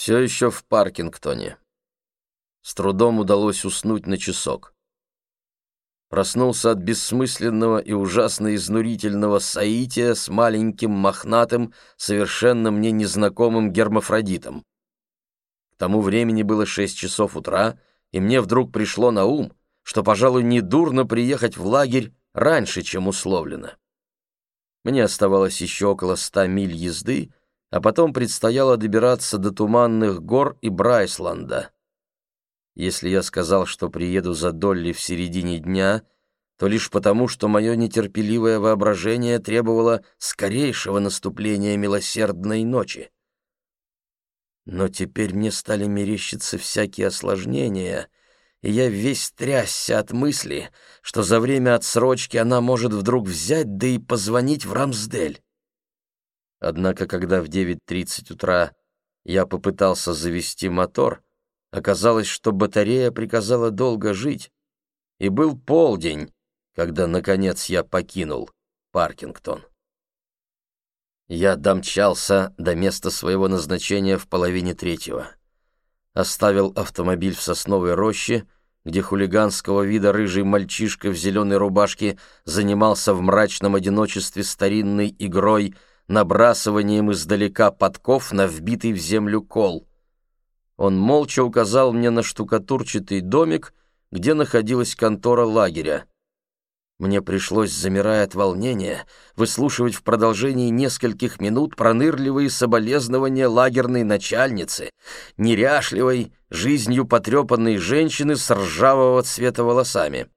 Все еще в Паркингтоне. С трудом удалось уснуть на часок. Проснулся от бессмысленного и ужасно изнурительного соития с маленьким мохнатым, совершенно мне незнакомым гермафродитом. К тому времени было шесть часов утра, и мне вдруг пришло на ум, что, пожалуй, недурно приехать в лагерь раньше, чем условлено. Мне оставалось еще около ста миль езды, а потом предстояло добираться до Туманных гор и Брайсланда. Если я сказал, что приеду за Долли в середине дня, то лишь потому, что мое нетерпеливое воображение требовало скорейшего наступления милосердной ночи. Но теперь мне стали мерещиться всякие осложнения, и я весь трясся от мысли, что за время отсрочки она может вдруг взять да и позвонить в Рамсдель. Однако, когда в 9.30 утра я попытался завести мотор, оказалось, что батарея приказала долго жить, и был полдень, когда, наконец, я покинул Паркингтон. Я домчался до места своего назначения в половине третьего. Оставил автомобиль в сосновой роще, где хулиганского вида рыжий мальчишка в зеленой рубашке занимался в мрачном одиночестве старинной игрой — набрасыванием издалека подков на вбитый в землю кол. Он молча указал мне на штукатурчатый домик, где находилась контора лагеря. Мне пришлось, замирая от волнения, выслушивать в продолжении нескольких минут пронырливые соболезнования лагерной начальницы, неряшливой, жизнью потрепанной женщины с ржавого цвета волосами.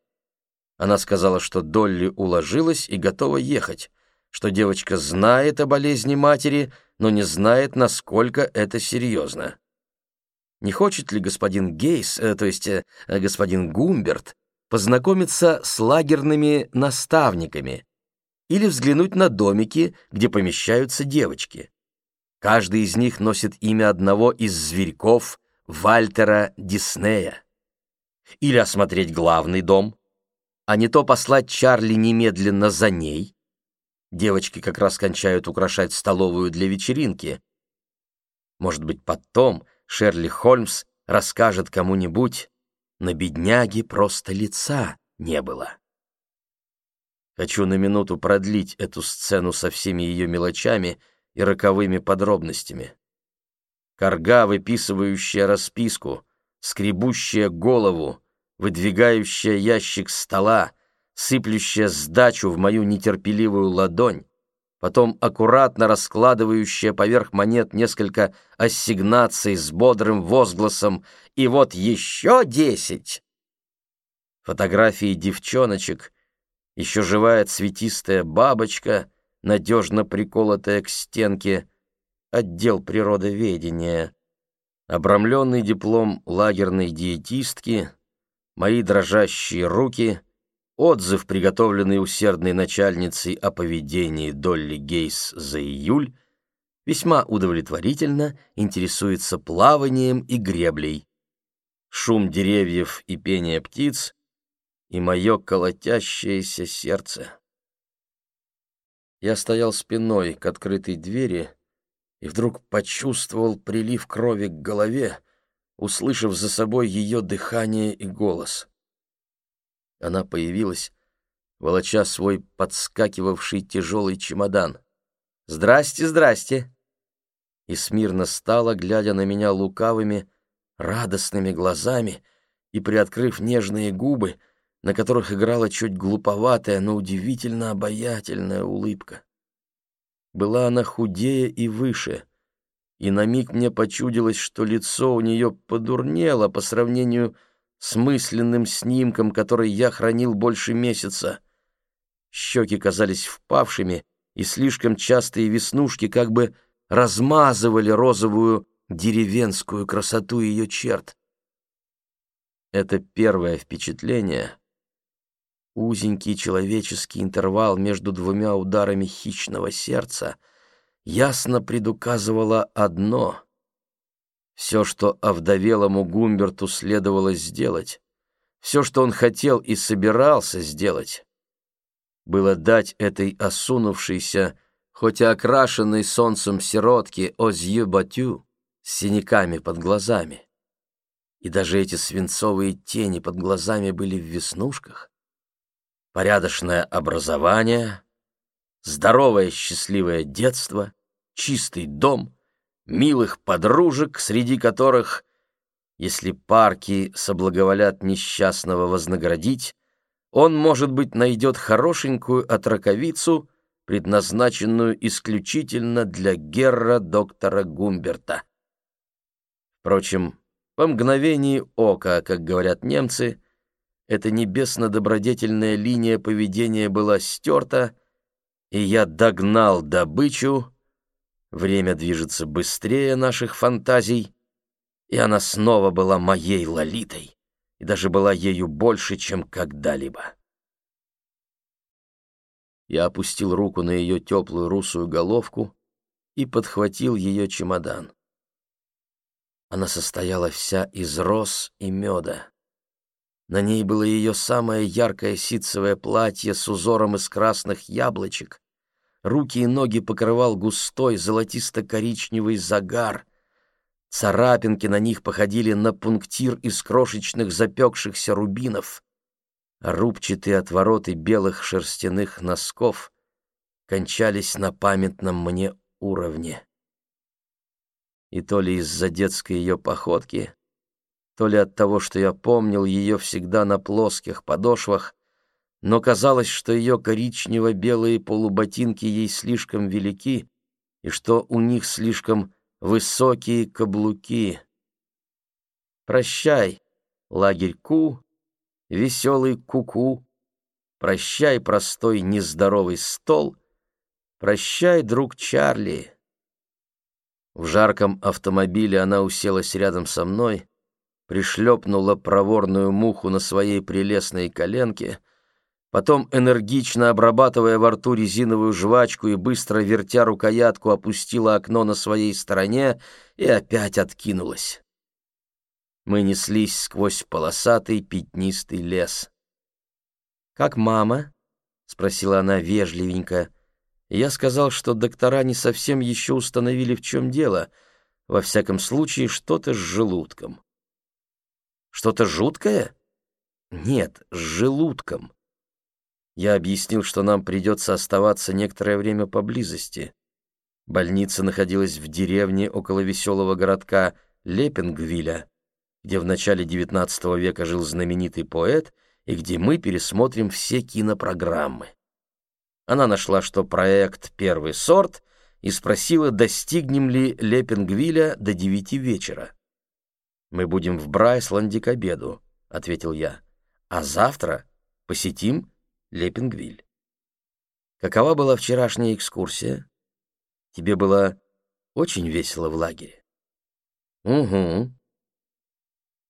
Она сказала, что Долли уложилась и готова ехать что девочка знает о болезни матери, но не знает, насколько это серьезно. Не хочет ли господин Гейс, э, то есть э, господин Гумберт, познакомиться с лагерными наставниками или взглянуть на домики, где помещаются девочки? Каждый из них носит имя одного из зверьков Вальтера Диснея. Или осмотреть главный дом, а не то послать Чарли немедленно за ней, Девочки как раз кончают украшать столовую для вечеринки. Может быть, потом Шерли Холмс расскажет кому-нибудь, на бедняге просто лица не было. Хочу на минуту продлить эту сцену со всеми ее мелочами и роковыми подробностями. Карга, выписывающая расписку, скребущая голову, выдвигающая ящик стола — сыплющая сдачу в мою нетерпеливую ладонь, потом аккуратно раскладывающая поверх монет несколько ассигнаций с бодрым возгласом «И вот еще десять!» Фотографии девчоночек, еще живая цветистая бабочка, надежно приколотая к стенке, отдел природоведения, обрамленный диплом лагерной диетистки, мои дрожащие руки — Отзыв, приготовленный усердной начальницей о поведении Долли Гейс за июль, весьма удовлетворительно интересуется плаванием и греблей. Шум деревьев и пение птиц и мое колотящееся сердце. Я стоял спиной к открытой двери и вдруг почувствовал прилив крови к голове, услышав за собой ее дыхание и голос — она появилась, волоча свой подскакивавший тяжелый чемодан. «Здрасте, здрасте!» И смирно стала, глядя на меня лукавыми, радостными глазами и приоткрыв нежные губы, на которых играла чуть глуповатая, но удивительно обаятельная улыбка. Была она худее и выше, и на миг мне почудилось, что лицо у нее подурнело по сравнению с с мысленным снимком, который я хранил больше месяца. Щеки казались впавшими, и слишком частые веснушки как бы размазывали розовую деревенскую красоту ее черт. Это первое впечатление, узенький человеческий интервал между двумя ударами хищного сердца, ясно предуказывало одно — все, что овдовелому Гумберту следовало сделать, все, что он хотел и собирался сделать, было дать этой осунувшейся, хоть и окрашенной солнцем сиротке Озью Батю, с синяками под глазами. И даже эти свинцовые тени под глазами были в веснушках. Порядочное образование, здоровое счастливое детство, чистый дом, милых подружек, среди которых, если парки соблаговолят несчастного вознаградить, он, может быть, найдет хорошенькую отраковицу, предназначенную исключительно для Герра доктора Гумберта. Впрочем, по мгновении ока, как говорят немцы, эта небесно-добродетельная линия поведения была стерта, и я догнал добычу, время движется быстрее наших фантазий, и она снова была моей Лолитой, и даже была ею больше, чем когда-либо. Я опустил руку на ее теплую русую головку и подхватил ее чемодан. Она состояла вся из роз и меда. На ней было ее самое яркое ситцевое платье с узором из красных яблочек. Руки и ноги покрывал густой золотисто-коричневый загар. Царапинки на них походили на пунктир из крошечных запекшихся рубинов. рубчатые отвороты белых шерстяных носков кончались на памятном мне уровне и то ли из-за детской ее походки, то ли от того, что я помнил ее всегда на плоских подошвах, но казалось, что ее коричнево-белые полуботинки ей слишком велики и что у них слишком высокие каблуки. Прощай, лагерь Ку, веселый куку, -ку. прощай, простой нездоровый стол, прощай, друг Чарли, в жарком автомобиле она уселась рядом со мной, пришлепнула проворную муху на своей прелестной коленке, потом, энергично обрабатывая во рту резиновую жвачку и быстро вертя рукоятку, опустила окно на своей стороне и опять откинулась. Мы неслись сквозь полосатый пятнистый лес. «Как мама?» — спросила она вежливенько, — я сказал, что доктора не совсем еще установили, в чем дело. Во всяком случае, что-то с желудком. Что-то жуткое? Нет, с желудком. Я объяснил, что нам придется оставаться некоторое время поблизости. Больница находилась в деревне около веселого городка Лепенгвиля, где в начале XIX века жил знаменитый поэт и где мы пересмотрим все кинопрограммы. Она нашла, что проект «Первый сорт» и спросила, достигнем ли Лепингвиля до девяти вечера. «Мы будем в Брайсланде к обеду», — ответил я. «А завтра посетим Лепингвиль». «Какова была вчерашняя экскурсия? Тебе было очень весело в лагере?» «Угу».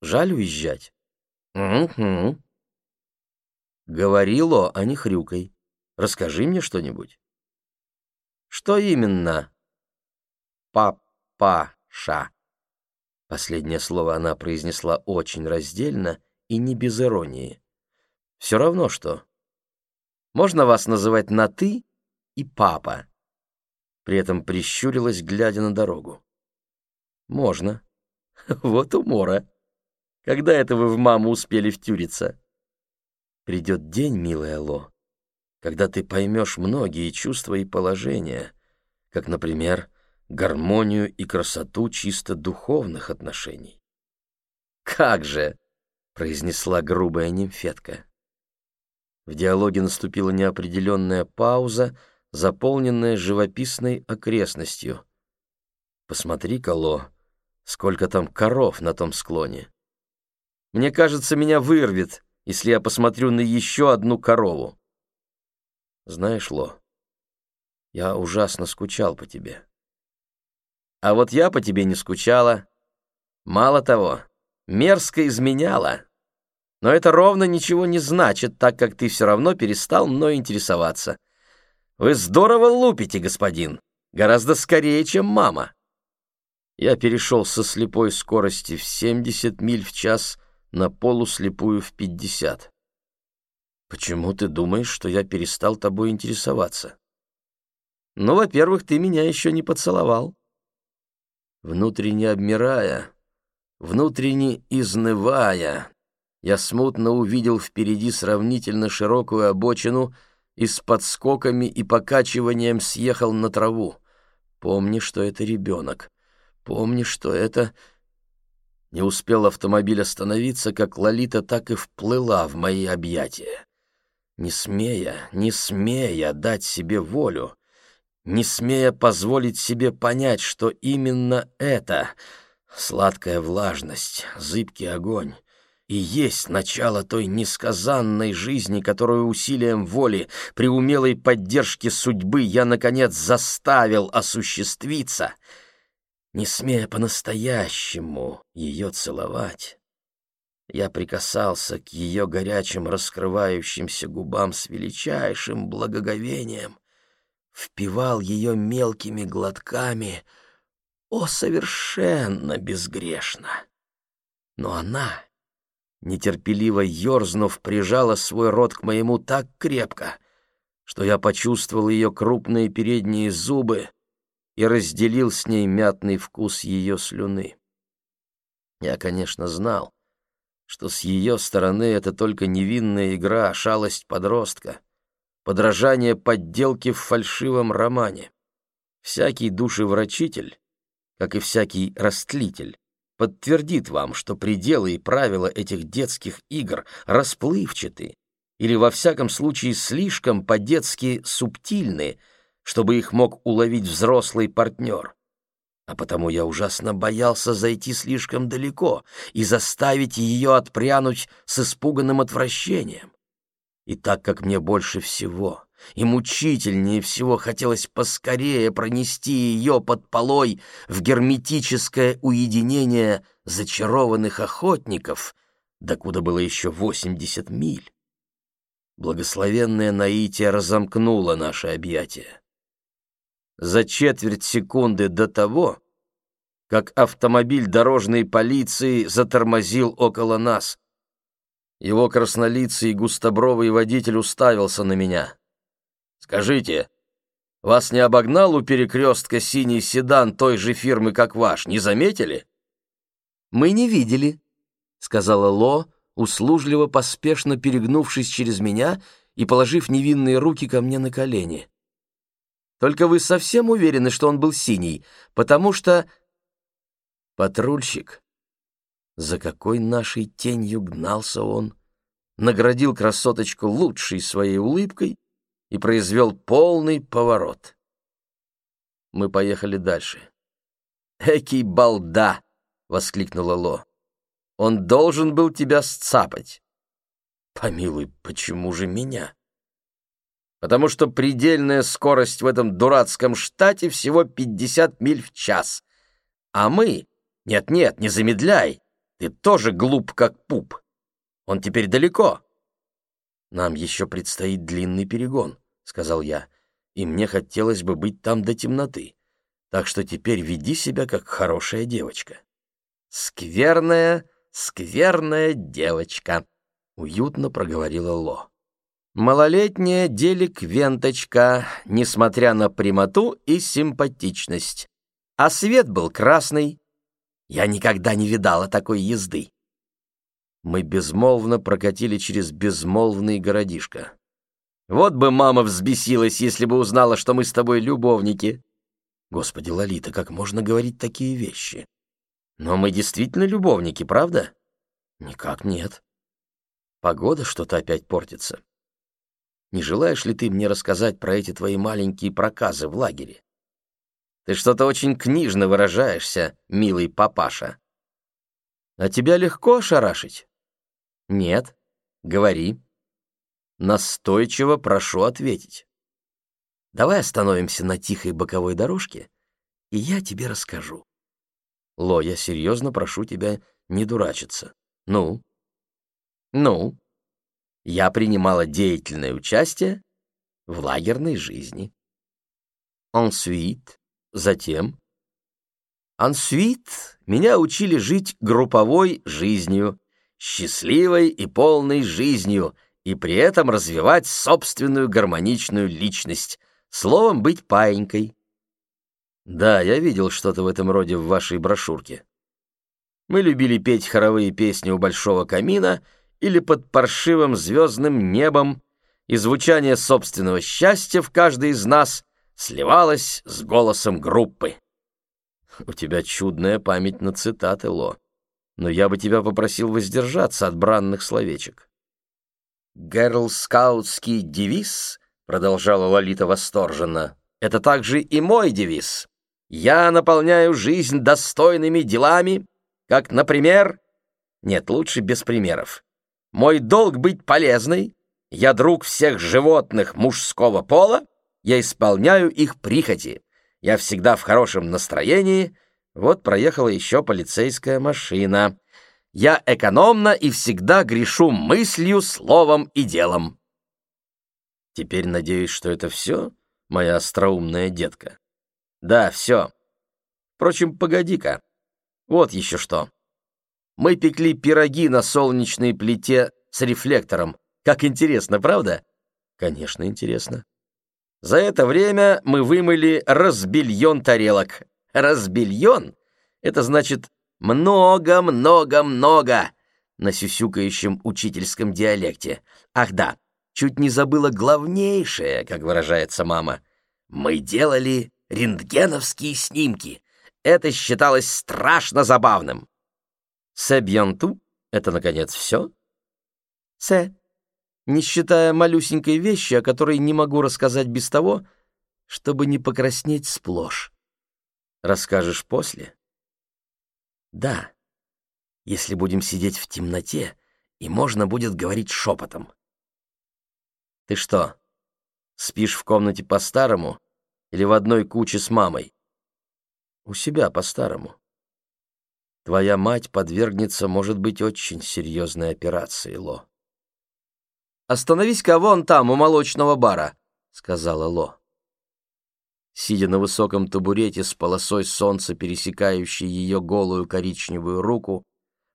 «Жаль уезжать?» «Угу». Говорило, а не хрюкой. Расскажи мне что-нибудь. Что именно? Папаша. Последнее слово она произнесла очень раздельно и не без иронии. Все равно что. Можно вас называть на «ты» и «папа». При этом прищурилась, глядя на дорогу. Можно. Вот умора. Когда это вы в маму успели втюриться? Придет день, милая Ло, когда ты поймешь многие чувства и положения, как, например, гармонию и красоту чисто духовных отношений. «Как же!» — произнесла грубая нимфетка. В диалоге наступила неопределенная пауза, заполненная живописной окрестностью. «Посмотри, Кало, сколько там коров на том склоне. Мне кажется, меня вырвет, если я посмотрю на еще одну корову». Знаешь, Ло, я ужасно скучал по тебе. А вот я по тебе не скучала. Мало того, мерзко изменяла. Но это ровно ничего не значит, так как ты все равно перестал мной интересоваться. Вы здорово лупите, господин. Гораздо скорее, чем мама. Я перешел со слепой скорости в 70 миль в час на полуслепую в 50. Почему ты думаешь, что я перестал тобой интересоваться? Ну, во-первых, ты меня еще не поцеловал. Внутренне обмирая, внутренне изнывая, я смутно увидел впереди сравнительно широкую обочину и с подскоками и покачиванием съехал на траву. Помни, что это ребенок. Помни, что это... Не успел автомобиль остановиться, как Лолита так и вплыла в мои объятия. Не смея, не смея дать себе волю, не смея позволить себе понять, что именно это — сладкая влажность, зыбкий огонь — и есть начало той несказанной жизни, которую усилием воли при умелой поддержке судьбы я, наконец, заставил осуществиться, не смея по-настоящему ее целовать. Я прикасался к ее горячим раскрывающимся губам с величайшим благоговением, впивал ее мелкими глотками, о, совершенно безгрешно. Но она, нетерпеливо ерзнув, прижала свой рот к моему так крепко, что я почувствовал ее крупные передние зубы и разделил с ней мятный вкус ее слюны. Я, конечно, знал, что с ее стороны это только невинная игра, шалость подростка — подражание подделке в фальшивом романе. Всякий душеврачитель, как и всякий растлитель, подтвердит вам, что пределы и правила этих детских игр расплывчаты или, во всяком случае, слишком по-детски субтильны, чтобы их мог уловить взрослый партнер. А потому я ужасно боялся зайти слишком далеко и заставить ее отпрянуть с испуганным отвращением. И так как мне больше всего и мучительнее всего хотелось поскорее пронести ее под полой в герметическое уединение зачарованных охотников, докуда было еще восемьдесят миль, благословенная наитие разомкнула наши объятия. За четверть секунды до того, как автомобиль дорожной полиции затормозил около нас, его краснолицый и густобровый водитель уставился на меня. «Скажите, вас не обогнал у перекрестка синий седан той же фирмы, как ваш, не заметили?» «Мы не видели», — сказала Ло, услужливо, поспешно перегнувшись через меня и положив невинные руки ко мне на колени. «Только вы совсем уверены, что он был синий, потому что...» Патрульщик за какой нашей тенью гнался он, наградил красоточку лучшей своей улыбкой и произвел полный поворот. Мы поехали дальше. «Экий балда!» — воскликнула Ло. «Он должен был тебя сцапать». «Помилуй, почему же меня?» «Потому что предельная скорость в этом дурацком штате всего 50 миль в час. А мы... Нет-нет, не замедляй. Ты тоже глуп, как пуп. Он теперь далеко. Нам еще предстоит длинный перегон, сказал я, и мне хотелось бы быть там до темноты. Так что теперь веди себя как хорошая девочка. Скверная, скверная девочка, уютно проговорила Ло. Малолетняя деликвенточка, несмотря на прямоту и симпатичность. А свет был красный, я никогда не видала такой езды. Мы безмолвно прокатили через безмолвный городишко. Вот бы мама взбесилась, если бы узнала, что мы с тобой любовники. Господи, Лолита, как можно говорить такие вещи? Но мы действительно любовники, правда? Никак нет. Погода что-то опять портится. Не желаешь ли ты мне рассказать про эти твои маленькие проказы в лагере? Ты что-то очень книжно выражаешься, милый папаша. А тебя легко ошарашить? Нет. Говори. Настойчиво прошу ответить. Давай остановимся на тихой боковой дорожке, и я тебе расскажу. Ло, я серьезно прошу тебя не дурачиться. Ну? Ну? Я принимала деятельное участие в лагерной жизни. Ensuite, Затем... Ансвит меня учили жить групповой жизнью, счастливой и полной жизнью, и при этом развивать собственную гармоничную личность, словом, быть паинькой. Да, я видел что-то в этом роде в вашей брошюрке. Мы любили петь хоровые песни у большого камина или под паршивым звездным небом, и звучание собственного счастья в каждой из нас сливалось с голосом группы. У тебя чудная память на цитаты, Ло, но я бы тебя попросил воздержаться от бранных словечек. «Гэрлскаутский девиз», — продолжала Лолита восторженно, — «это также и мой девиз. Я наполняю жизнь достойными делами, как, например... Нет, лучше без примеров. Мой долг быть полезной, я друг всех животных мужского пола, я исполняю их прихоти, я всегда в хорошем настроении, вот проехала еще полицейская машина. Я экономна и всегда грешу мыслью, словом и делом. Теперь надеюсь, что это все, моя остроумная детка. Да, все. Впрочем, погоди-ка. Вот еще что. Мы пекли пироги на солнечной плите с рефлектором. Как интересно, правда? Конечно, интересно. За это время мы вымыли разбельон тарелок. Разбельон — это значит много-много-много на сюсюкающем учительском диалекте. Ах да, чуть не забыла главнейшее, как выражается мама. Мы делали рентгеновские снимки. Это считалось страшно забавным. «Се это, наконец, все?» «Се», не считая малюсенькой вещи, о которой не могу рассказать без того, чтобы не покраснеть сплошь. Расскажешь после? Да, если будем сидеть в темноте, и можно будет говорить шепотом. Ты что, спишь в комнате по-старому или в одной куче с мамой? У себя по-старому. Твоя мать подвергнется, может быть, очень серьезной операции, Ло. «Остановись-ка вон там, у молочного бара», — сказала Ло. Сидя на высоком табурете с полосой солнца, пересекающей ее голую коричневую руку,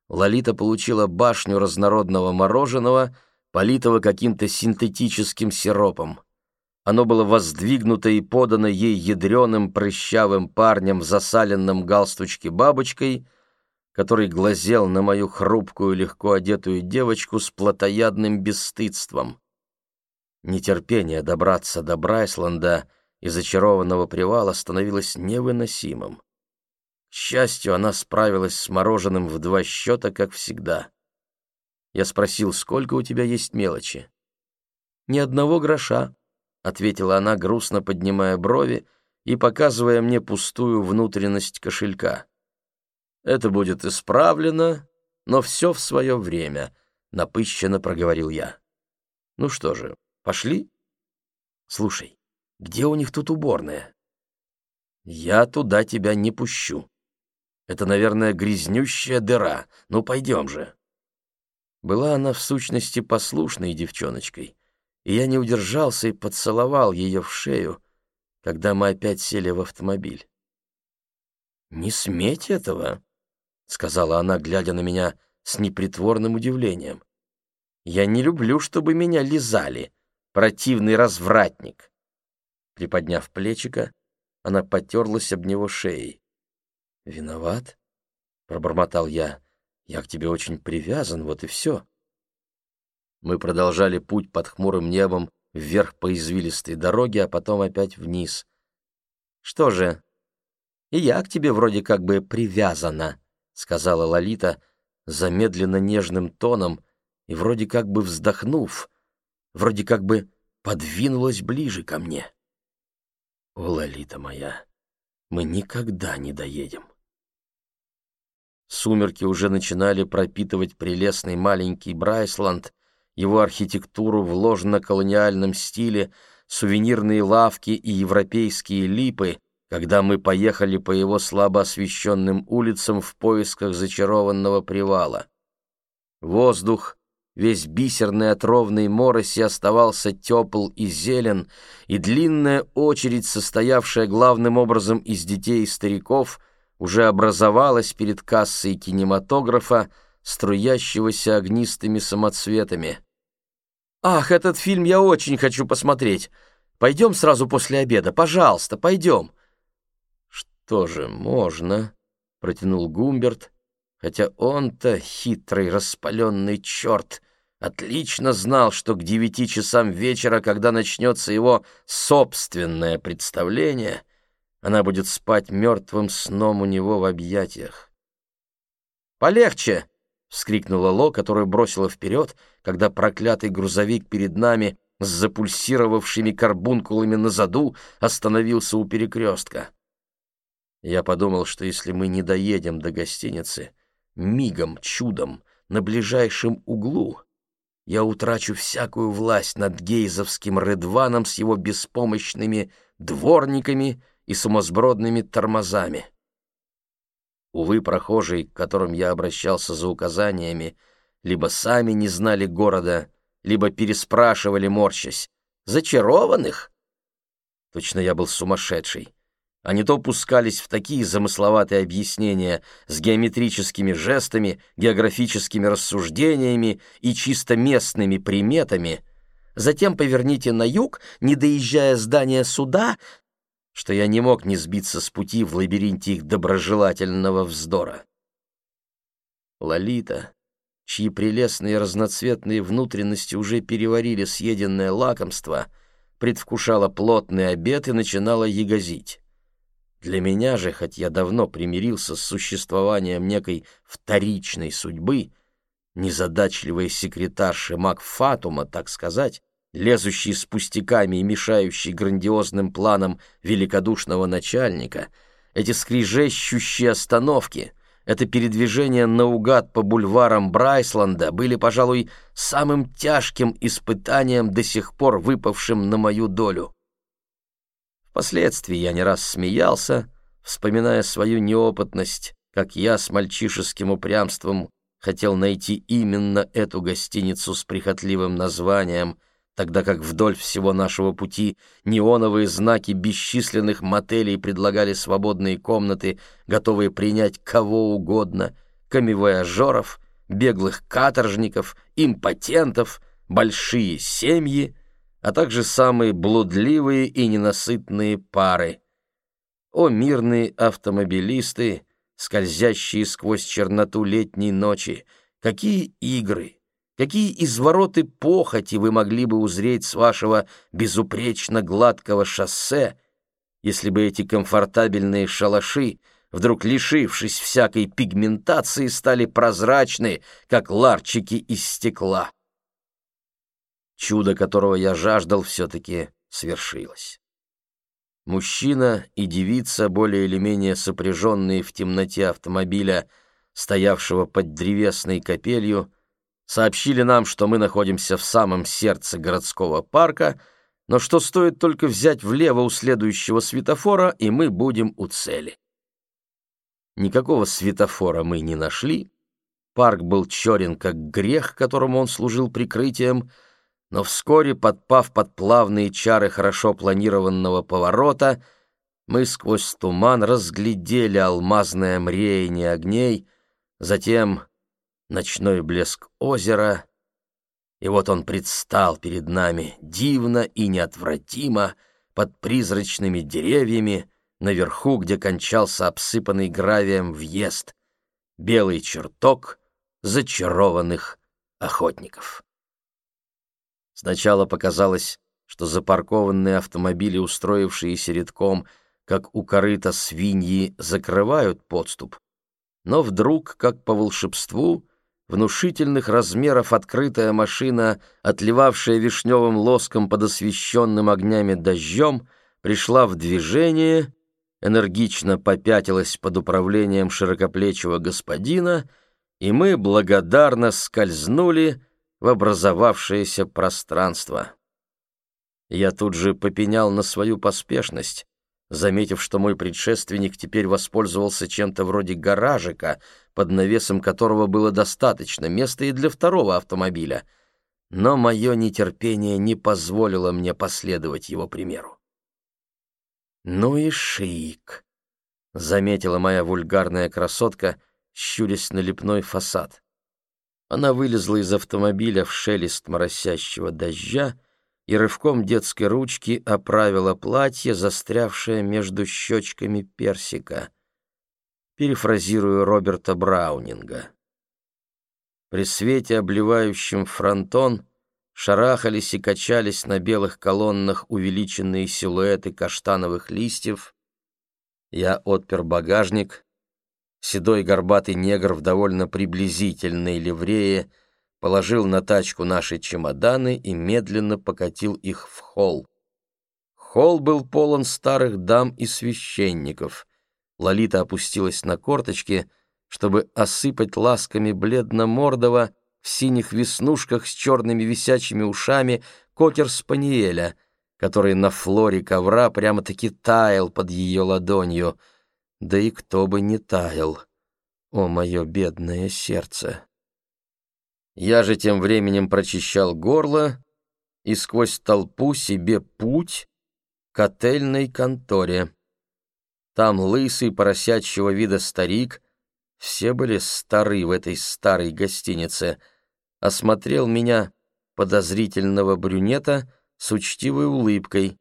Лолита получила башню разнородного мороженого, политого каким-то синтетическим сиропом. Оно было воздвигнуто и подано ей ядреным прыщавым парнем в засаленном галстучке бабочкой — который глазел на мою хрупкую, легко одетую девочку с плотоядным бесстыдством. Нетерпение добраться до Брайсланда и зачарованного привала становилось невыносимым. К счастью, она справилась с мороженым в два счета, как всегда. Я спросил, сколько у тебя есть мелочи? «Ни одного гроша», — ответила она, грустно поднимая брови и показывая мне пустую внутренность кошелька. Это будет исправлено, но все в свое время, — напыщенно проговорил я. Ну что же, пошли? Слушай, где у них тут уборная? Я туда тебя не пущу. Это, наверное, грязнющая дыра. Ну, пойдем же. Была она в сущности послушной девчоночкой, и я не удержался и поцеловал ее в шею, когда мы опять сели в автомобиль. «Не сметь этого!» — сказала она, глядя на меня с непритворным удивлением. «Я не люблю, чтобы меня лизали, противный развратник». Приподняв плечика, она потерлась об него шеей. «Виноват?» — пробормотал я. «Я к тебе очень привязан, вот и все». Мы продолжали путь под хмурым небом вверх по извилистой дороге, а потом опять вниз. «Что же, и я к тебе вроде как бы привязана», сказала Лолита замедленно нежным тоном и вроде как бы вздохнув, вроде как бы подвинулась ближе ко мне. О, Лолита моя, мы никогда не доедем. Сумерки уже начинали пропитывать прелестный маленький Брайсланд, его архитектуру в ложно-колониальном стиле, сувенирные лавки и европейские липы, когда мы поехали по его слабо освещенным улицам в поисках зачарованного привала. Воздух, весь бисерный от ровной мороси, оставался тепл и зелен, и длинная очередь, состоявшая главным образом из детей и стариков, уже образовалась перед кассой кинематографа, струящегося огнистыми самоцветами. «Ах, этот фильм я очень хочу посмотреть! Пойдем сразу после обеда, пожалуйста, пойдем!» тоже можно, протянул Гумберт, хотя он-то хитрый распаленный черт отлично знал, что к девяти часам вечера, когда начнется его собственное представление, она будет спать мертвым сном у него в объятиях. «Полегче!» — вскрикнула Ло, которую бросила вперед, когда проклятый грузовик перед нами с запульсировавшими карбункулами на заду остановился у перекрестка. Я подумал, что если мы не доедем до гостиницы, мигом, чудом, на ближайшем углу, я утрачу всякую власть над гейзовским Редваном с его беспомощными дворниками и сумасбродными тормозами. Увы, прохожие, к которым я обращался за указаниями, либо сами не знали города, либо переспрашивали, морщась. «Зачарованных?» Точно я был сумасшедший. Они то пускались в такие замысловатые объяснения с геометрическими жестами, географическими рассуждениями и чисто местными приметами. Затем поверните на юг, не доезжая здания суда, что я не мог не сбиться с пути в лабиринте их доброжелательного вздора. Лолита, чьи прелестные разноцветные внутренности уже переварили съеденное лакомство, предвкушала плотный обед и начинала ягозить. Для меня же, хоть я давно примирился с существованием некой вторичной судьбы, незадачливая секретарша Макфатума, так сказать, лезущий с пустяками и мешающий грандиозным планам великодушного начальника, эти скрижещущие остановки, это передвижение наугад по бульварам Брайсланда были, пожалуй, самым тяжким испытанием, до сих пор выпавшим на мою долю. Впоследствии я не раз смеялся, вспоминая свою неопытность, как я с мальчишеским упрямством хотел найти именно эту гостиницу с прихотливым названием — тогда как вдоль всего нашего пути неоновые знаки бесчисленных мотелей предлагали свободные комнаты, готовые принять кого угодно, камевояжеров, беглых каторжников, импотентов, большие семьи, а также самые блудливые и ненасытные пары. О мирные автомобилисты, скользящие сквозь черноту летней ночи, какие игры! Какие извороты похоти вы могли бы узреть с вашего безупречно гладкого шоссе, если бы эти комфортабельные шалаши, вдруг лишившись всякой пигментации, стали прозрачны, как ларчики из стекла? Чудо, которого я жаждал, все-таки свершилось. Мужчина и девица, более или менее сопряженные в темноте автомобиля, стоявшего под древесной капелью, сообщили нам, что мы находимся в самом сердце городского парка, но что стоит только взять влево у следующего светофора, и мы будем у цели. Никакого светофора мы не нашли. Парк был черен, как грех, которому он служил прикрытием, но вскоре, подпав под плавные чары хорошо планированного поворота, мы сквозь туман разглядели алмазное мреяние огней, затем ночной блеск озера, и вот он предстал перед нами дивно и неотвратимо под призрачными деревьями, наверху, где кончался обсыпанный гравием въезд, белый чертог зачарованных охотников. Сначала показалось, что запаркованные автомобили, устроившиеся редком, как у корыта свиньи, закрывают подступ, но вдруг, как по волшебству, внушительных размеров открытая машина, отливавшая вишневым лоском под освещенным огнями дождем, пришла в движение, энергично попятилась под управлением широкоплечего господина, и мы благодарно скользнули в образовавшееся пространство. Я тут же попенял на свою поспешность, заметив, что мой предшественник теперь воспользовался чем-то вроде гаражика, под навесом которого было достаточно места и для второго автомобиля. Но мое нетерпение не позволило мне последовать его примеру. «Ну и шик!» — заметила моя вульгарная красотка, щурясь на лепной фасад. Она вылезла из автомобиля в шелест моросящего дождя, и рывком детской ручки оправила платье, застрявшее между щечками персика. Перефразирую Роберта Браунинга. При свете, обливающем фронтон, шарахались и качались на белых колоннах увеличенные силуэты каштановых листьев. Я отпер багажник. Седой горбатый негр в довольно приблизительной ливрее — положил на тачку наши чемоданы и медленно покатил их в холл. Холл был полон старых дам и священников. Лолита опустилась на корточки, чтобы осыпать ласками бледно-мордого в синих веснушках с черными висячими ушами кокер-спаниеля, который на флоре ковра прямо-таки таял под ее ладонью. Да и кто бы не таял, о мое бедное сердце! Я же тем временем прочищал горло и сквозь толпу себе путь к отельной конторе. Там лысый поросячьего вида старик, все были стары в этой старой гостинице, осмотрел меня, подозрительного брюнета, с учтивой улыбкой.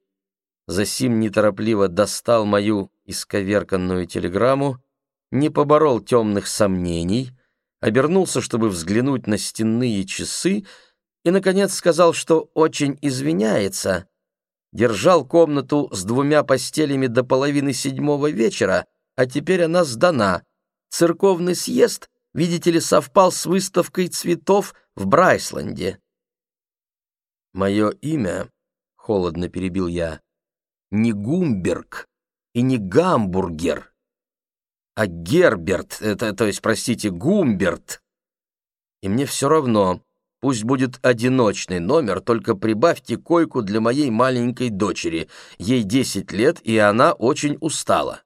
Засим неторопливо достал мою исковерканную телеграмму, не поборол темных сомнений — обернулся, чтобы взглянуть на стенные часы, и, наконец, сказал, что очень извиняется. Держал комнату с двумя постелями до половины седьмого вечера, а теперь она сдана. Церковный съезд, видите ли, совпал с выставкой цветов в Брайсленде. «Мое имя», — холодно перебил я, — «не Гумберг и не Гамбургер» а Герберт, это, то есть, простите, Гумберт. И мне все равно, пусть будет одиночный номер, только прибавьте койку для моей маленькой дочери. Ей десять лет, и она очень устала.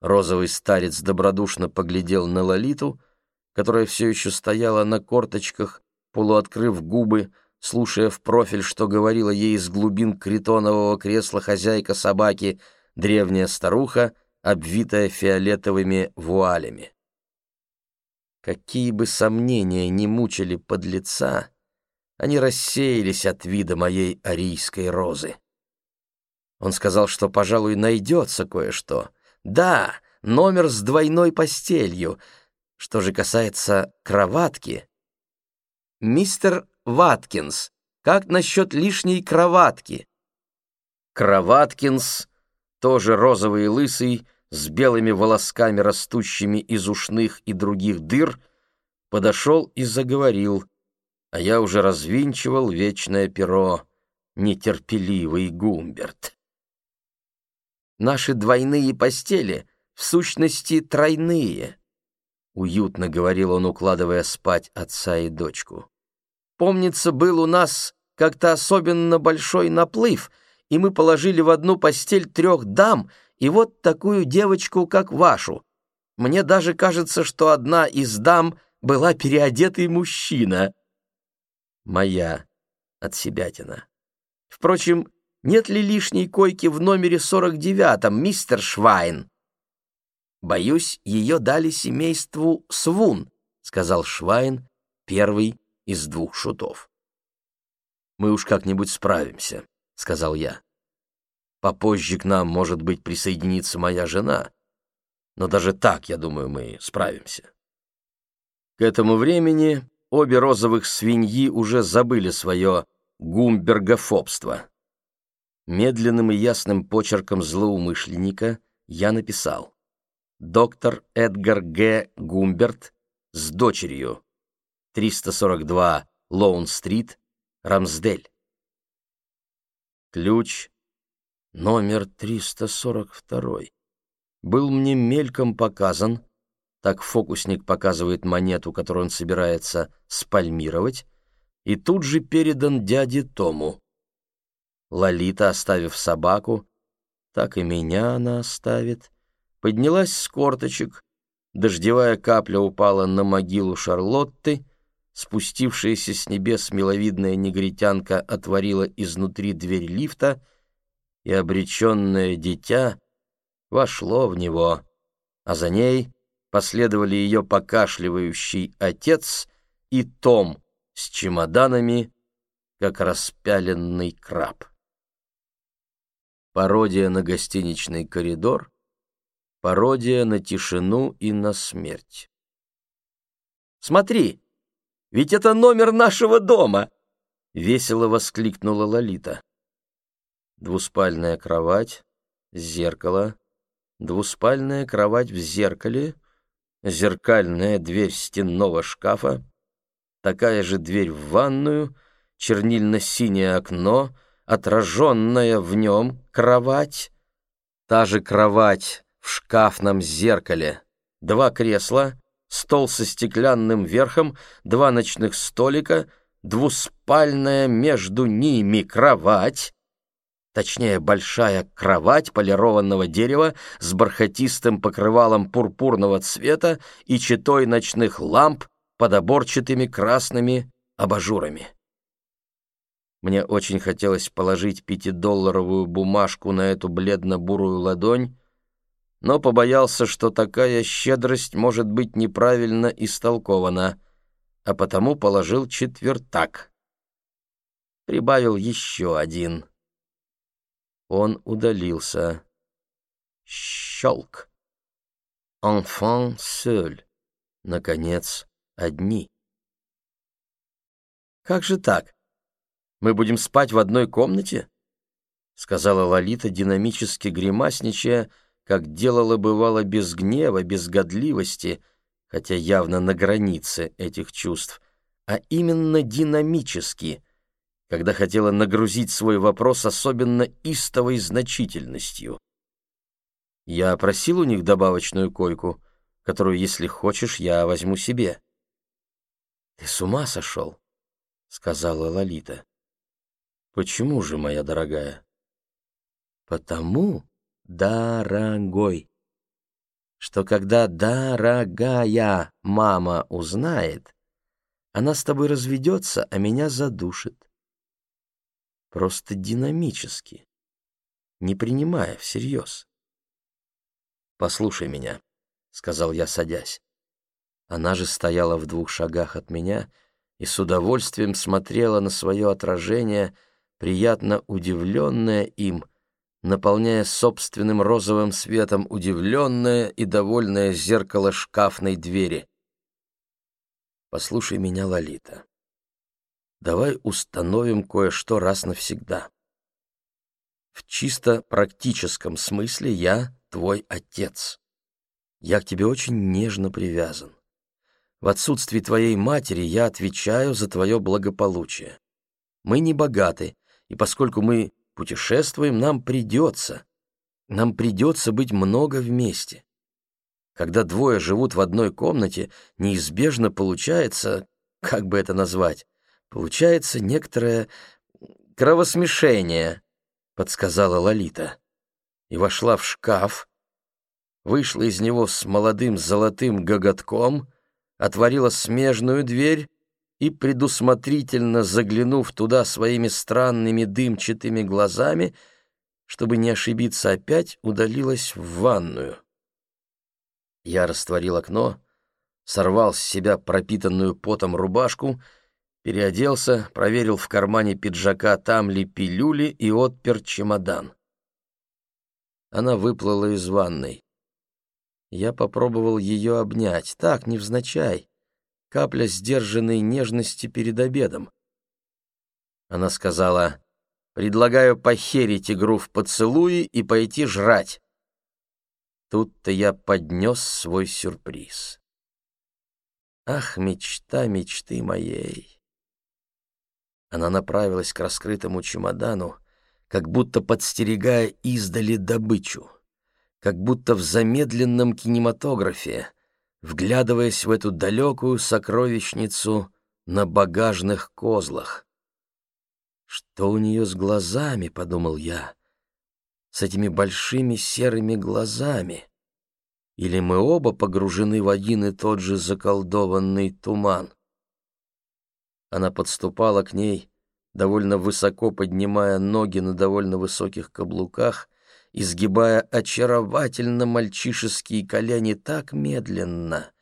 Розовый старец добродушно поглядел на Лолиту, которая все еще стояла на корточках, полуоткрыв губы, слушая в профиль, что говорила ей из глубин критонового кресла хозяйка собаки, древняя старуха — обвитая фиолетовыми вуалями. Какие бы сомнения ни мучили подлеца, они рассеялись от вида моей арийской розы. Он сказал, что, пожалуй, найдется кое-что. Да, номер с двойной постелью. Что же касается кроватки... «Мистер Ваткинс, как насчет лишней кроватки?» Кроваткинс, тоже розовый и лысый, с белыми волосками, растущими из ушных и других дыр, подошел и заговорил, а я уже развинчивал вечное перо, нетерпеливый Гумберт. «Наши двойные постели, в сущности, тройные», — уютно говорил он, укладывая спать отца и дочку. «Помнится, был у нас как-то особенно большой наплыв, и мы положили в одну постель трех дам — и вот такую девочку, как вашу. Мне даже кажется, что одна из дам была переодетый мужчина. Моя от себятина. Впрочем, нет ли лишней койки в номере 49-м, мистер Швайн? Боюсь, ее дали семейству Свун, сказал Швайн, первый из двух шутов. Мы уж как-нибудь справимся, сказал я. Попозже к нам, может быть, присоединится моя жена. Но даже так, я думаю, мы справимся. К этому времени обе розовых свиньи уже забыли свое гумбергофобство. Медленным и ясным почерком злоумышленника я написал «Доктор Эдгар Г. Гумберт с дочерью. 342 Лоун-стрит, Рамсдель». Ключ номер 342 был мне мельком показан, так фокусник показывает монету, которую он собирается спальмировать, и тут же передан дяде Тому. Лолита, оставив собаку, так и меня она оставит, поднялась с корточек, дождевая капля упала на могилу Шарлотты, спустившаяся с небес миловидная негритянка отворила изнутри дверь лифта — и обреченное дитя вошло в него, а за ней последовали ее покашливающий отец и Том с чемоданами как распяленный краб. Пародия на гостиничный коридор, пародия на тишину и на смерть. «Смотри, ведь это номер нашего дома!» — весело воскликнула Лолита. Двуспальная кровать, зеркало, двуспальная кровать в зеркале, зеркальная дверь стенного шкафа, такая же дверь в ванную, чернильно-синее окно, отраженная в нем кровать, та же кровать в шкафном зеркале, два кресла, стол со стеклянным верхом, два ночных столика, двуспальная между ними кровать, точнее, большая кровать полированного дерева с бархатистым покрывалом пурпурного цвета и читой ночных ламп под оборчатыми красными абажурами. Мне очень хотелось положить пятидолларовую бумажку на эту бледно-бурую ладонь, но побоялся, что такая щедрость может быть неправильно истолкована, а потому положил четвертак. Прибавил еще один — он удалился. Щелк. Enfant seul. Наконец, одни. «Как же так? Мы будем спать в одной комнате?» — сказала Лолита, динамически гримасничая, как делала бывало без гнева, без годливости, хотя явно на границе этих чувств, а именно динамически — когда хотела нагрузить свой вопрос особенно истовой значительностью. Я просил у них добавочную койку, которую, если хочешь, я возьму себе. «Ты с ума сошел?» — сказала Лолита. «Почему же, моя дорогая?» «Потому, дорогой, что когда дорогая мама узнает, она с тобой разведется, а меня задушит просто динамически, не принимая всерьез. «Послушай меня», — сказал я, садясь. Она же стояла в двух шагах от меня и с удовольствием смотрела на свое отражение, приятно удивленная им, наполняя собственным розовым светом удивленное и довольное зеркало шкафной двери. «Послушай меня, Лолита давай установим кое-что раз навсегда. В чисто практическом смысле я твой отец. Я к тебе очень нежно привязан. В отсутствии твоей матери я отвечаю за твое благополучие. Мы не богаты, и поскольку мы путешествуем, нам придется, нам придется быть много вместе. Когда двое живут в одной комнате, неизбежно получается, как бы это назвать, Получается некоторое кровосмешение, подсказала Лолита. И вошла в шкаф, вышла из него с молодым золотым гоготком, отворила смежную дверь и, предусмотрительно заглянув туда своими странными дымчатыми глазами, чтобы не ошибиться опять, удалилась в ванную. Я растворил окно, сорвал с себя пропитанную потом рубашку переоделся, проверил в кармане пиджака, там ли пилюли, и отпер чемодан. Она выплыла из ванной. Я попробовал ее обнять, так, невзначай, капля сдержанной нежности перед обедом. Она сказала, «Предлагаю похерить игру в поцелуи и пойти жрать». Тут-то я поднес свой сюрприз. Ах, мечта мечты моей! Она направилась к раскрытому чемодану, как будто подстерегая издали добычу, как будто в замедленном кинематографе, вглядываясь в эту далекую сокровищницу на багажных козлах. «Что у нее с глазами?» — подумал я. «С этими большими серыми глазами. Или мы оба погружены в один и тот же заколдованный туман?» Она подступала к ней, довольно высоко поднимая ноги на довольно высоких каблуках, изгибая очаровательно мальчишеские колени так медленно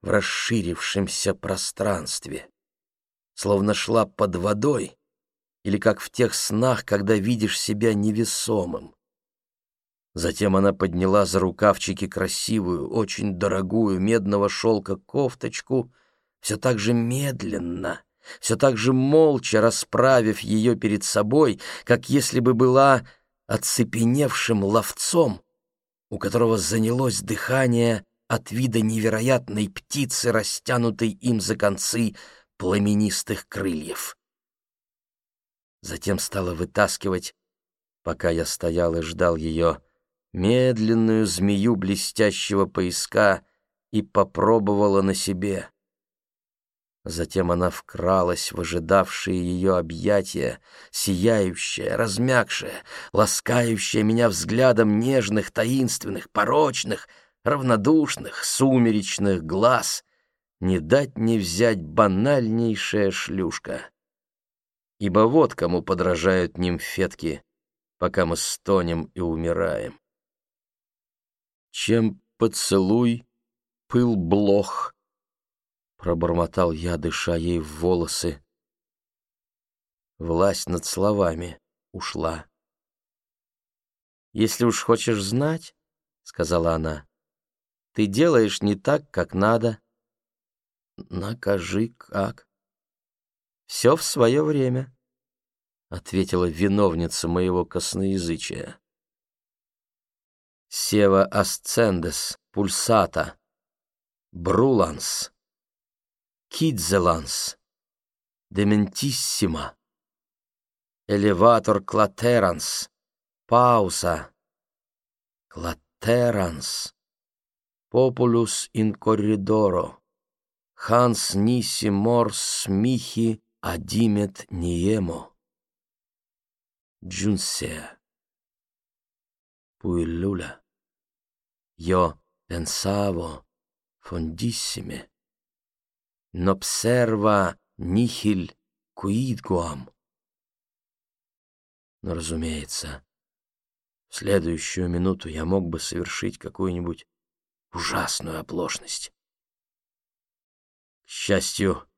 в расширившемся пространстве, словно шла под водой или как в тех снах, когда видишь себя невесомым. Затем она подняла за рукавчики красивую, очень дорогую медного шелка кофточку, все так же медленно, все так же молча расправив ее перед собой, как если бы была оцепеневшим ловцом, у которого занялось дыхание от вида невероятной птицы, растянутой им за концы пламенистых крыльев. Затем стала вытаскивать, пока я стоял и ждал ее, медленную змею блестящего поиска и попробовала на себе. Затем она вкралась в ожидавшие ее объятия, сияющая, размягшая, ласкающая меня взглядом нежных, таинственных, порочных, равнодушных, сумеречных глаз, не дать не взять банальнейшая шлюшка. Ибо вот кому подражают нимфетки, пока мы стонем и умираем. Чем поцелуй пыл блох, пробормотал я, дыша ей в волосы. Власть над словами ушла. «Если уж хочешь знать, — сказала она, — ты делаешь не так, как надо. Накажи, как. Все в свое время, — ответила виновница моего косноязычия. Сева асцендес, пульсата, бруланс, кидзеланс, дементиссима, элеватор клатеранс, пауса, клатеранс, популус ин корридоро, ханс ниси морс михи адимет ниемо. Джунсеа. Puillula. Io pensavo fondissime. N'observa nihil quidquam. Но, разумеется, в следующую минуту я мог бы совершить какую-нибудь ужасную оплошность. К счастью,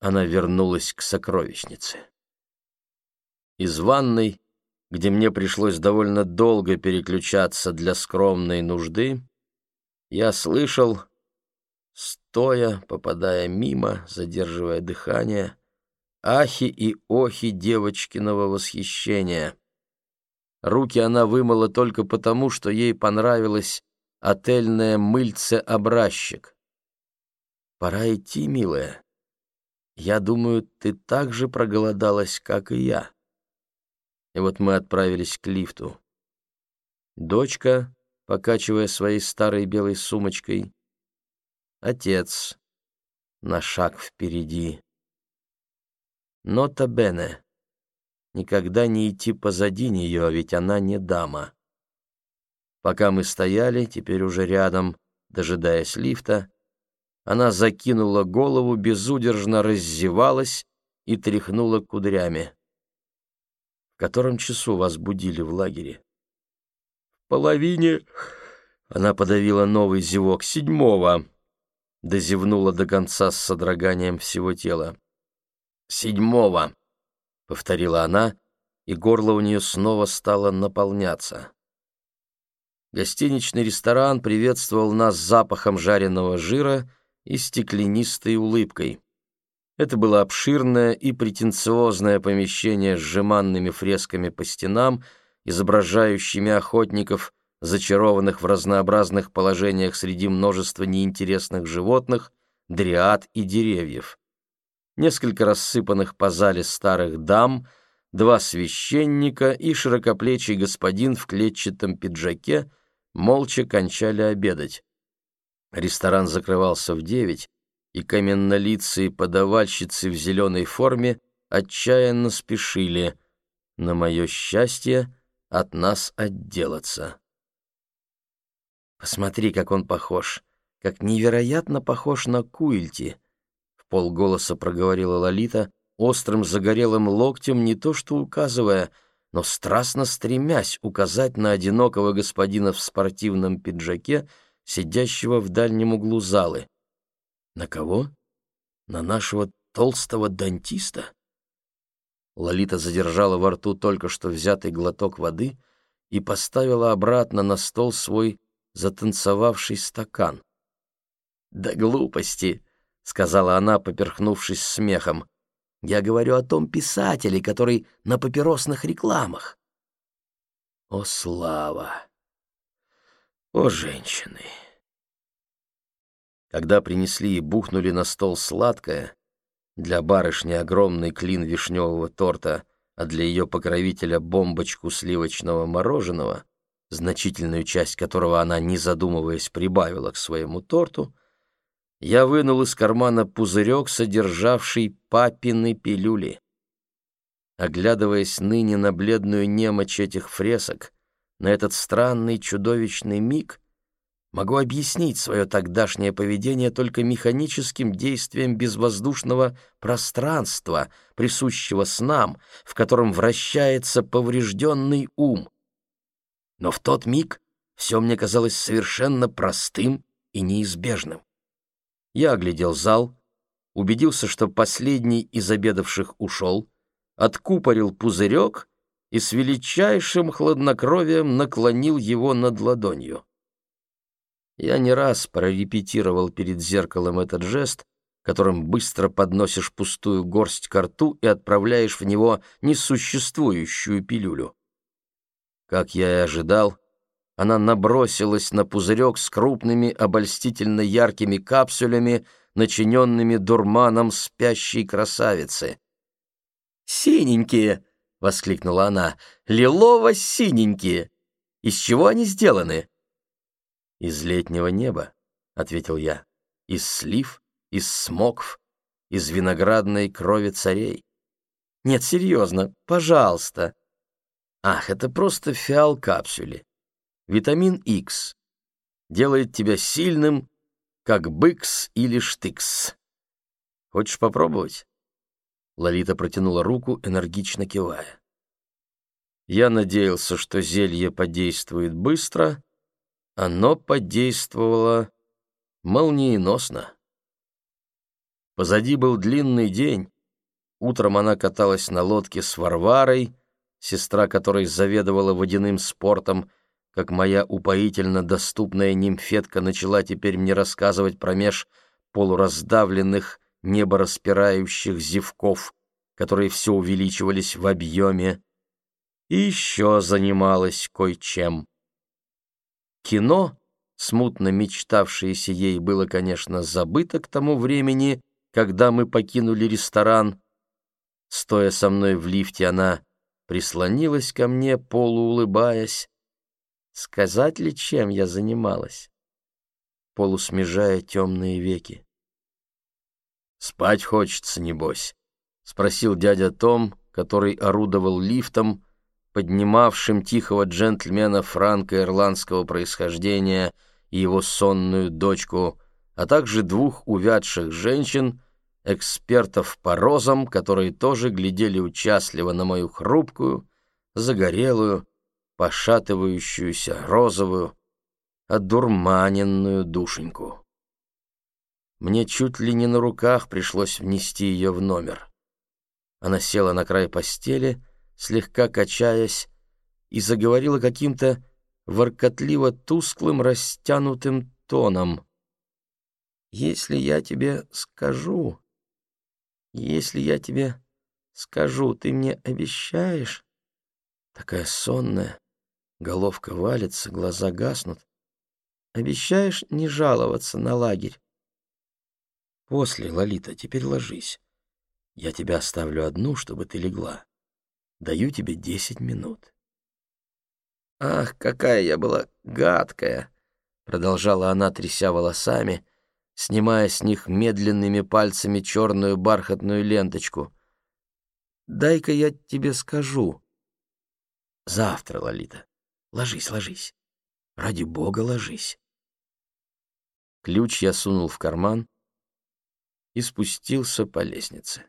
она вернулась к сокровищнице. Из ванной где мне пришлось довольно долго переключаться для скромной нужды, я слышал, стоя, попадая мимо, задерживая дыхание, ахи и охи девочкиного восхищения. Руки она вымыла только потому, что ей понравилось отельное мыльце-образчик. «Пора идти, милая. Я думаю, ты так же проголодалась, как и я». И вот мы отправились к лифту. Дочка, покачивая своей старой белой сумочкой. Отец на шаг впереди. Нота Бене. Никогда не идти позади нее, ведь она не дама. Пока мы стояли, теперь уже рядом, дожидаясь лифта, она закинула голову, безудержно раздевалась и тряхнула кудрями. В котором часу вас будили в лагере? В половине... Она подавила новый зевок. Седьмого. Дозевнула до конца с содроганием всего тела. Седьмого, повторила она, и горло у нее снова стало наполняться. Гостиничный ресторан приветствовал нас запахом жареного жира и стеклянистой улыбкой. Это было обширное и претенциозное помещение с жеманными фресками по стенам, изображающими охотников, зачарованных в разнообразных положениях среди множества неинтересных животных, дриад и деревьев. Несколько рассыпанных по зале старых дам, два священника и широкоплечий господин в клетчатом пиджаке молча кончали обедать. Ресторан закрывался в девять, и каменнолицые подавальщицы в зеленой форме отчаянно спешили, на мое счастье, от нас отделаться. «Посмотри, как он похож, как невероятно похож на Куильти», — в полголоса проговорила Лолита, острым загорелым локтем не то что указывая, но страстно стремясь указать на одинокого господина в спортивном пиджаке, сидящего в дальнем углу залы. На кого? На нашего толстого дантиста? Лолита задержала во рту только что взятый глоток воды и поставила обратно на стол свой затанцевавший стакан. «Да глупости!» — сказала она, поперхнувшись смехом. «Я говорю о том писателе, который на папиросных рекламах». «О, слава! О, женщины!» Когда принесли и бухнули на стол сладкое, для барышни огромный клин вишневого торта, а для ее покровителя бомбочку сливочного мороженого, значительную часть которого она, не задумываясь, прибавила к своему торту, я вынул из кармана пузырек, содержавший папины пилюли. Оглядываясь ныне на бледную немочь этих фресок, на этот странный чудовищный миг, могу объяснить свое тогдашнее поведение только механическим действием безвоздушного пространства, присущего снам, в котором вращается поврежденный ум. Но в тот миг все мне казалось совершенно простым и неизбежным. Я оглядел зал, убедился, что последний из обедавших ушел, откупорил пузырек и с величайшим хладнокровием наклонил его над ладонью. Я не раз прорепетировал перед зеркалом этот жест, которым быстро подносишь пустую горсть ко рту и отправляешь в него несуществующую пилюлю. Как я и ожидал, она набросилась на пузырек с крупными обольстительно яркими капсулями, начиненными дурманом спящей красавицы. «Синенькие!» — воскликнула она. «Лилово-синенькие! Из чего они сделаны?» «Из летнего неба», — ответил я. «Из слив, из смокв, из виноградной крови царей». «Нет, серьезно, пожалуйста». «Ах, это просто фиал-капсюли. Витамин X делает тебя сильным, как быкс или штыкс. Хочешь попробовать?» Лолита протянула руку, энергично кивая. Я надеялся, что зелье подействует быстро, оно подействовало молниеносно. Позади был длинный день. Утром она каталась на лодке с Варварой, сестра которой заведовала водяным спортом, как моя упоительно доступная нимфетка начала теперь мне рассказывать про меж полураздавленных, небораспирающих зевков, которые все увеличивались в объеме, и еще занималась кое-чем. Кино, смутно мечтавшееся ей, было, конечно, забыто к тому времени, когда мы покинули ресторан. Стоя со мной в лифте, она прислонилась ко мне, полуулыбаясь. Сказать ли, чем я занималась? Полусмежая темные веки. «Спать хочется, небось?» — спросил дядя Том, который орудовал лифтом, поднимавшим тихого джентльмена франко-ирландского происхождения и его сонную дочку, а также двух увядших женщин, экспертов по розам, которые тоже глядели участливо на мою хрупкую, загорелую, пошатывающуюся розовую, одурманенную душеньку. Мне чуть ли не на руках пришлось внести ее в номер. Она села на край постели, слегка качаясь, и заговорила каким-то воркотливо тусклым растянутым тоном. «Если я тебе скажу, если я тебе скажу, ты мне обещаешь?» Такая сонная, головка валится, глаза гаснут. «Обещаешь не жаловаться на лагерь?» «После, Лолита, теперь ложись. Я тебя оставлю одну, чтобы ты легла. Даю тебе десять минут». «Ах, какая я была гадкая!» — продолжала она, тряся волосами, снимая с них медленными пальцами черную бархатную ленточку. «Дай-ка я тебе скажу». «Завтра, Лолита. Ложись, ложись. Ради бога, ложись». Ключ я сунул в карман и спустился по лестнице.